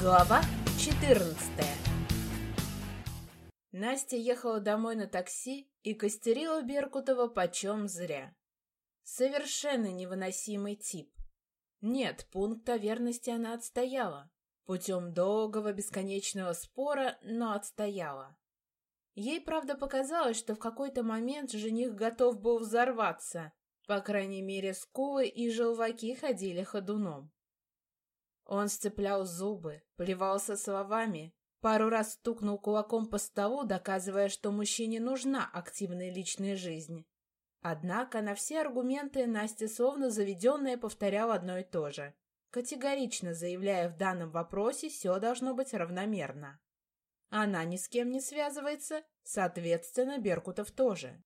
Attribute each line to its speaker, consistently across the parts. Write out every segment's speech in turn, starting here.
Speaker 1: Глава 14 Настя ехала домой на такси и костерила Беркутова почем зря. Совершенно невыносимый тип. Нет, пункта верности она отстояла. Путем долгого бесконечного спора, но отстояла. Ей, правда, показалось, что в какой-то момент жених готов был взорваться. По крайней мере, скулы и желваки ходили ходуном. Он сцеплял зубы, плевался словами, пару раз стукнул кулаком по столу, доказывая, что мужчине нужна активная личная жизнь. Однако на все аргументы Настя словно заведенная повторяла одно и то же, категорично заявляя в данном вопросе все должно быть равномерно. Она ни с кем не связывается, соответственно, Беркутов тоже.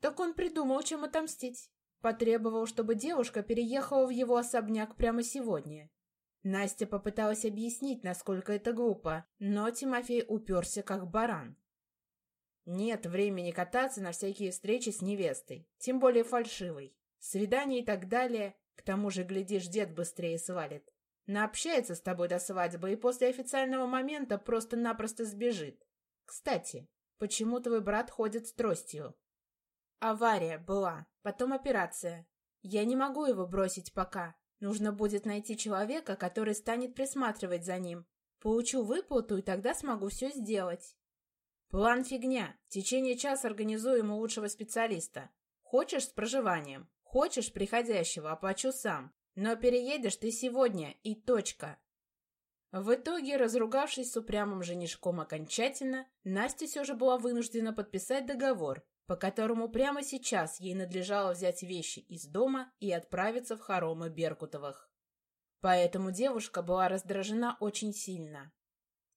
Speaker 1: Так он придумал, чем отомстить. Потребовал, чтобы девушка переехала в его особняк прямо сегодня. Настя попыталась объяснить, насколько это глупо, но Тимофей уперся как баран. Нет времени кататься на всякие встречи с невестой, тем более фальшивой. Свидания и так далее, к тому же, глядишь, дед быстрее свалит. Наобщается с тобой до свадьбы и после официального момента просто-напросто сбежит. Кстати, почему твой брат ходит с тростью? Авария была, потом операция. Я не могу его бросить пока, Нужно будет найти человека, который станет присматривать за ним. Получу выплату, и тогда смогу все сделать. План фигня. В течение часа организуем у лучшего специалиста. Хочешь с проживанием, хочешь приходящего, оплачу сам. Но переедешь ты сегодня, и точка. В итоге, разругавшись с упрямым женишком окончательно, Настя все же была вынуждена подписать договор, по которому прямо сейчас ей надлежало взять вещи из дома и отправиться в хоромы Беркутовых. Поэтому девушка была раздражена очень сильно.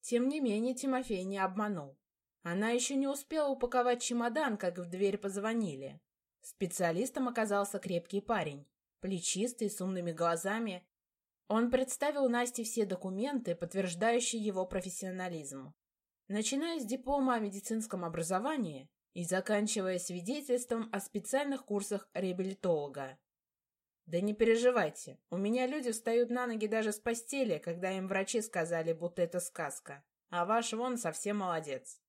Speaker 1: Тем не менее Тимофей не обманул. Она еще не успела упаковать чемодан, как в дверь позвонили. Специалистом оказался крепкий парень, плечистый, с умными глазами. Он представил Насте все документы, подтверждающие его профессионализм. Начиная с диплома о медицинском образовании, и заканчивая свидетельством о специальных курсах реабилитолога. Да не переживайте, у меня люди встают на ноги даже с постели, когда им врачи сказали, будто это сказка, а ваш вон совсем молодец.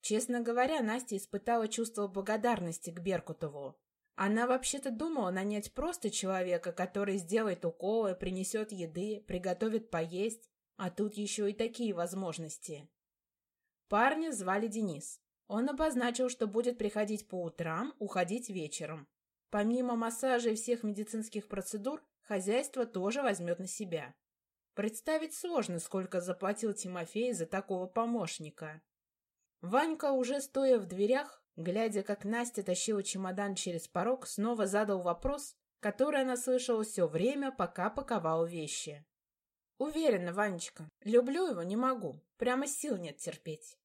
Speaker 1: Честно говоря, Настя испытала чувство благодарности к Беркутову. Она вообще-то думала нанять просто человека, который сделает уколы, принесет еды, приготовит поесть, а тут еще и такие возможности. Парня звали Денис. Он обозначил, что будет приходить по утрам, уходить вечером. Помимо массажа и всех медицинских процедур, хозяйство тоже возьмет на себя. Представить сложно, сколько заплатил Тимофей за такого помощника. Ванька, уже стоя в дверях, глядя, как Настя тащила чемодан через порог, снова задал вопрос, который она слышала все время, пока паковала вещи. «Уверена, Ванечка, люблю его не могу, прямо сил нет терпеть».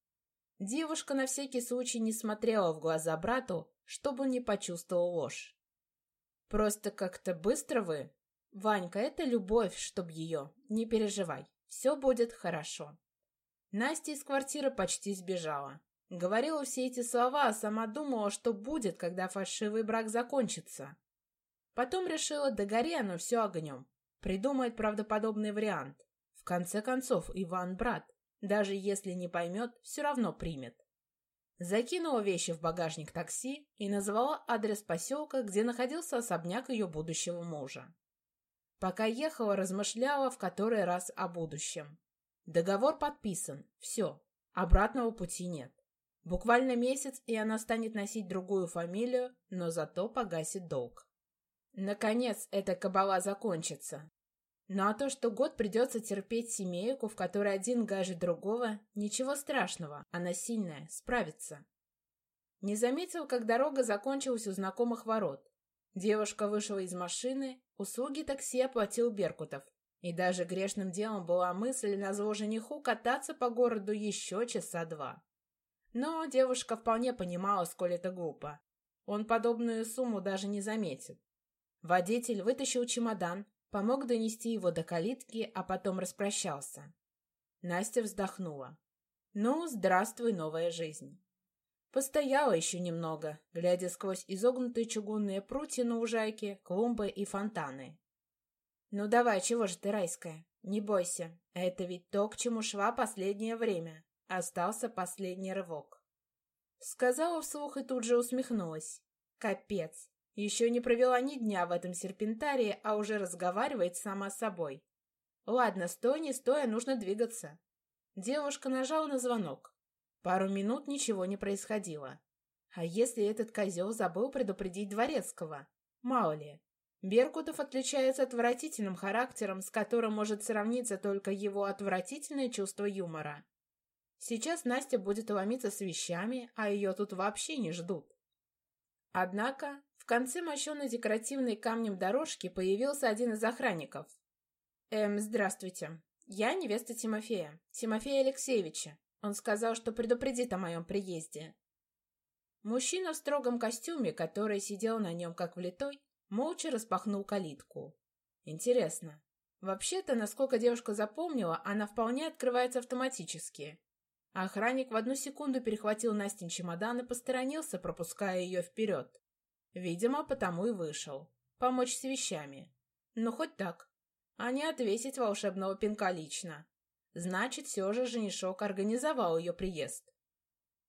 Speaker 1: Девушка на всякий случай не смотрела в глаза брату, чтобы он не почувствовал ложь. «Просто как-то быстро вы...» «Ванька, это любовь, чтоб ее. Не переживай, все будет хорошо». Настя из квартиры почти сбежала. Говорила все эти слова, а сама думала, что будет, когда фальшивый брак закончится. Потом решила, догори оно все огнем. Придумает правдоподобный вариант. В конце концов, Иван брат. Даже если не поймет, все равно примет. Закинула вещи в багажник такси и назвала адрес поселка, где находился особняк ее будущего мужа. Пока ехала, размышляла в который раз о будущем. Договор подписан, все, обратного пути нет. Буквально месяц, и она станет носить другую фамилию, но зато погасит долг. Наконец, эта кабала закончится. Ну а то, что год придется терпеть семейку, в которой один гажет другого, ничего страшного, она сильная, справится. Не заметил, как дорога закончилась у знакомых ворот. Девушка вышла из машины, услуги такси оплатил Беркутов. И даже грешным делом была мысль на зло жениху кататься по городу еще часа два. Но девушка вполне понимала, сколь это глупо. Он подобную сумму даже не заметит. Водитель вытащил чемодан, Помог донести его до калитки, а потом распрощался. Настя вздохнула. «Ну, здравствуй, новая жизнь!» Постояла еще немного, глядя сквозь изогнутые чугунные прутья на ужайке, клумбы и фонтаны. «Ну давай, чего же ты, райская? Не бойся, это ведь то, к чему шла последнее время. Остался последний рывок. Сказала вслух и тут же усмехнулась. Капец, еще не провела ни дня в этом серпентарии, а уже разговаривает сама с собой. Ладно, стой, не стоя, нужно двигаться. Девушка нажала на звонок. Пару минут ничего не происходило. А если этот козел забыл предупредить Дворецкого? Мало ли. Беркутов отличается отвратительным характером, с которым может сравниться только его отвратительное чувство юмора. Сейчас Настя будет ломиться с вещами, а ее тут вообще не ждут. Однако конце мощенной декоративной камнем дорожки появился один из охранников. «Эм, здравствуйте. Я невеста Тимофея, Тимофея Алексеевича. Он сказал, что предупредит о моем приезде». Мужчина в строгом костюме, который сидел на нем как влитой, молча распахнул калитку. Интересно. Вообще-то, насколько девушка запомнила, она вполне открывается автоматически. Охранник в одну секунду перехватил Настин чемодан и посторонился, пропуская ее вперед. Видимо, потому и вышел. Помочь с вещами. Ну, хоть так. А не отвесить волшебного пинка лично. Значит, все же женишок организовал ее приезд.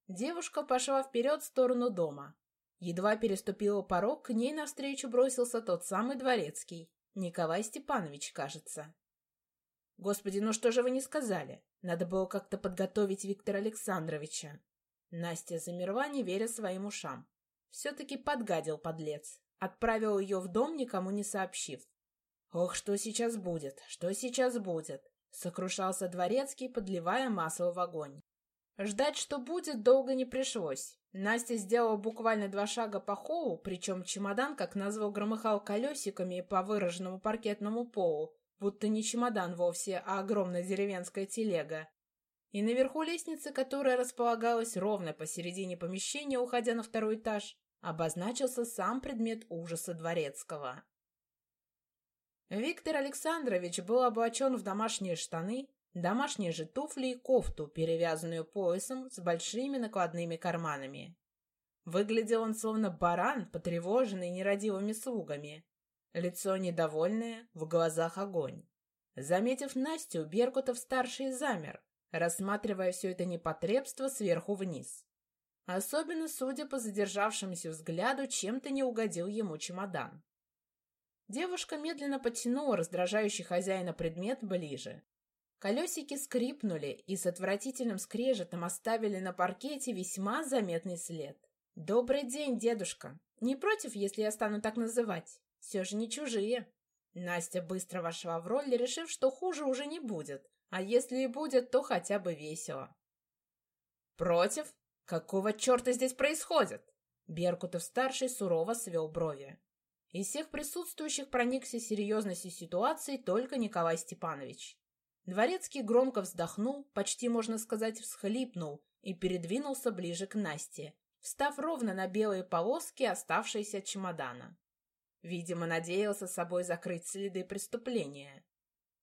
Speaker 1: Девушка пошла вперед в сторону дома. Едва переступила порог, к ней навстречу бросился тот самый дворецкий. Николай Степанович, кажется. Господи, ну что же вы не сказали? Надо было как-то подготовить Виктора Александровича. Настя замерла, не веря своим ушам. Все-таки подгадил подлец. Отправил ее в дом, никому не сообщив. «Ох, что сейчас будет? Что сейчас будет?» Сокрушался дворецкий, подливая масло в огонь. Ждать, что будет, долго не пришлось. Настя сделала буквально два шага по холлу, причем чемодан, как назвал, громыхал колесиками по выраженному паркетному полу, будто не чемодан вовсе, а огромная деревенская телега. И наверху лестницы, которая располагалась ровно посередине помещения, уходя на второй этаж, обозначился сам предмет ужаса дворецкого. Виктор Александрович был облачен в домашние штаны, домашние же туфли и кофту, перевязанную поясом с большими накладными карманами. Выглядел он словно баран, потревоженный нерадивыми слугами. Лицо недовольное, в глазах огонь. Заметив Настю, Беркутов-старший замер, рассматривая все это непотребство сверху вниз. Особенно, судя по задержавшемуся взгляду, чем-то не угодил ему чемодан. Девушка медленно подтянула раздражающий хозяина предмет ближе. Колесики скрипнули и с отвратительным скрежетом оставили на паркете весьма заметный след. «Добрый день, дедушка! Не против, если я стану так называть? Все же не чужие!» Настя быстро вошла в роль, решив, что хуже уже не будет, а если и будет, то хотя бы весело. «Против? Какого черта здесь происходит?» Беркутов-старший сурово свел брови. Из всех присутствующих проникся серьезностью ситуации только Николай Степанович. Дворецкий громко вздохнул, почти, можно сказать, всхлипнул и передвинулся ближе к Насте, встав ровно на белые полоски, оставшиеся от чемодана. Видимо, надеялся собой закрыть следы преступления.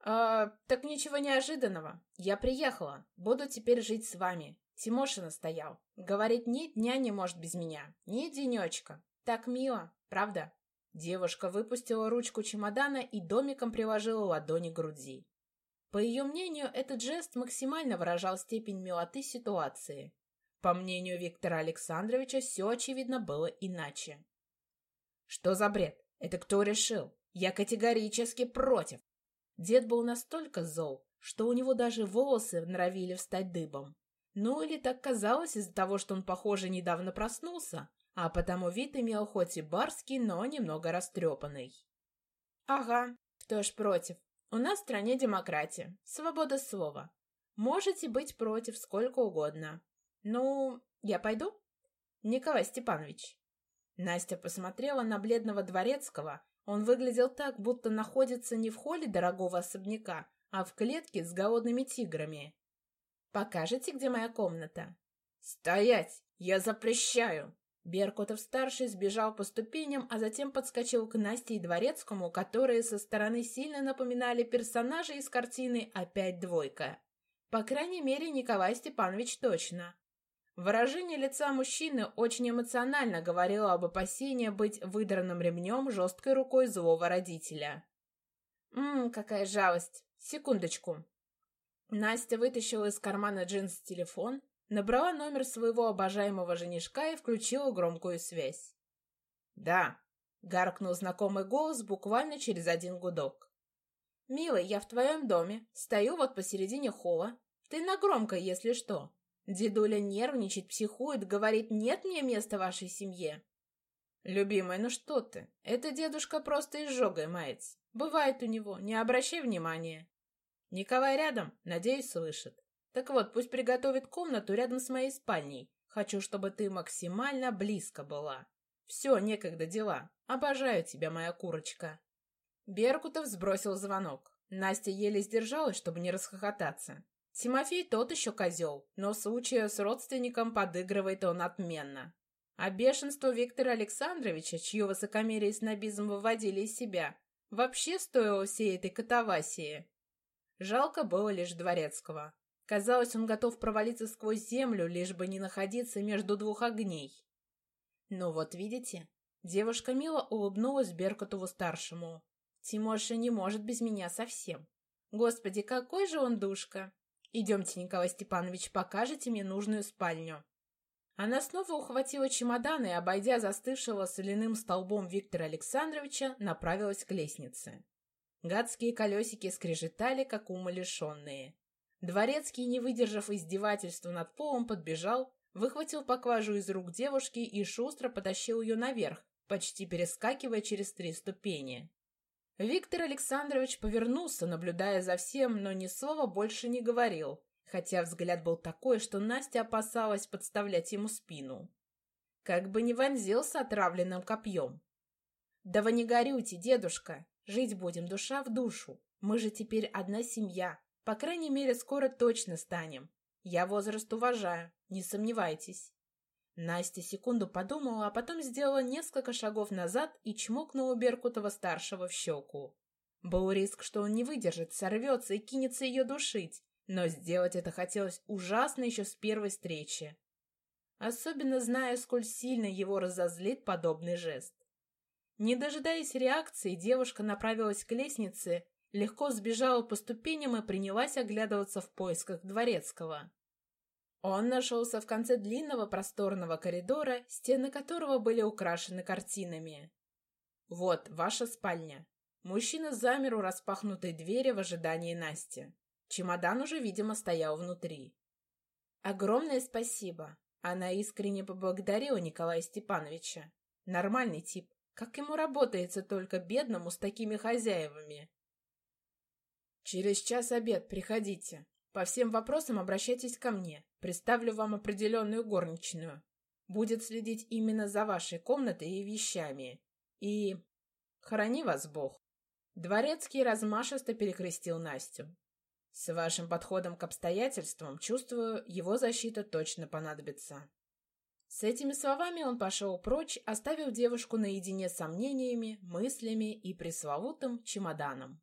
Speaker 1: «А, так ничего неожиданного. Я приехала. Буду теперь жить с вами. Тимошина стоял. Говорит, ни дня не может без меня. Ни денечка. Так мило, правда?» Девушка выпустила ручку чемодана и домиком приложила ладони к груди. По ее мнению, этот жест максимально выражал степень милоты ситуации. По мнению Виктора Александровича, все, очевидно, было иначе. «Что за бред? Это кто решил? Я категорически против!» Дед был настолько зол, что у него даже волосы норовили встать дыбом. Ну или так казалось из-за того, что он, похоже, недавно проснулся, а потому вид имел хоть и барский, но немного растрепанный. «Ага, кто ж против? У нас в стране демократия, свобода слова. Можете быть против сколько угодно. Ну, я пойду?» «Николай Степанович». Настя посмотрела на бледного дворецкого. Он выглядел так, будто находится не в холле дорогого особняка, а в клетке с голодными тиграми. «Покажете, где моя комната?» «Стоять! Я запрещаю!» Беркутов-старший сбежал по ступеням, а затем подскочил к Насте и Дворецкому, которые со стороны сильно напоминали персонажей из картины «Опять двойка». По крайней мере, Николай Степанович точно. Выражение лица мужчины очень эмоционально говорило об опасении быть выдранным ремнем жесткой рукой злого родителя. «Ммм, какая жалость! Секундочку. Настя вытащила из кармана джинс телефон, набрала номер своего обожаемого женишка и включила громкую связь. «Да», — гаркнул знакомый голос буквально через один гудок. «Милый, я в твоем доме, стою вот посередине холла. Ты на громкой, если что. Дедуля нервничает, психует, говорит, нет мне места в вашей семье». «Любимая, ну что ты? Это дедушка просто изжогой мается. Бывает у него, не обращай внимания». «Николай рядом, надеюсь, слышит. Так вот, пусть приготовит комнату рядом с моей спальней. Хочу, чтобы ты максимально близко была. Все, некогда дела. Обожаю тебя, моя курочка». Беркутов сбросил звонок. Настя еле сдержалась, чтобы не расхохотаться. Тимофей тот еще козел, но случае с родственником подыгрывает он отменно. А бешенство Виктора Александровича, чье высокомерие и снобизм выводили из себя, вообще стоило всей этой катавасии. Жалко было лишь Дворецкого. Казалось, он готов провалиться сквозь землю, лишь бы не находиться между двух огней. Ну вот видите, девушка мило улыбнулась Беркутову-старшему. Тимоша не может без меня совсем. Господи, какой же он душка! Идемте, Николай Степанович, покажете мне нужную спальню. Она снова ухватила чемодан и, обойдя застывшего соляным столбом Виктора Александровича, направилась к лестнице. Гадские колесики скрежетали, как умалишенные. Дворецкий, не выдержав издевательства над полом, подбежал, выхватил поклажу из рук девушки и шустро потащил ее наверх, почти перескакивая через три ступени. Виктор Александрович повернулся, наблюдая за всем, но ни слова больше не говорил, хотя взгляд был такой, что Настя опасалась подставлять ему спину. Как бы не вонзился отравленным копьем. «Да вы не горюйте, дедушка! Жить будем душа в душу. Мы же теперь одна семья. По крайней мере, скоро точно станем. Я возраст уважаю, не сомневайтесь». Настя секунду подумала, а потом сделала несколько шагов назад и чмокнула Беркутова-старшего в щеку. Был риск, что он не выдержит, сорвется и кинется ее душить, но сделать это хотелось ужасно еще с первой встречи. Особенно зная, сколь сильно его разозлит подобный жест. Не дожидаясь реакции, девушка направилась к лестнице, легко сбежала по ступеням и принялась оглядываться в поисках дворецкого. Он нашелся в конце длинного просторного коридора, стены которого были украшены картинами. «Вот, ваша спальня». Мужчина замер у распахнутой двери в ожидании Насти. Чемодан уже, видимо, стоял внутри. «Огромное спасибо!» Она искренне поблагодарила Николая Степановича. Нормальный тип. Как ему работается только бедному с такими хозяевами? «Через час обед приходите», по всем вопросам обращайтесь ко мне. Представлю вам определенную горничную. Будет следить именно за вашей комнатой и вещами. И... Храни вас Бог. Дворецкий размашисто перекрестил Настю. С вашим подходом к обстоятельствам, чувствую, его защита точно понадобится. С этими словами он пошел прочь, оставив девушку наедине с сомнениями, мыслями и пресловутым чемоданом.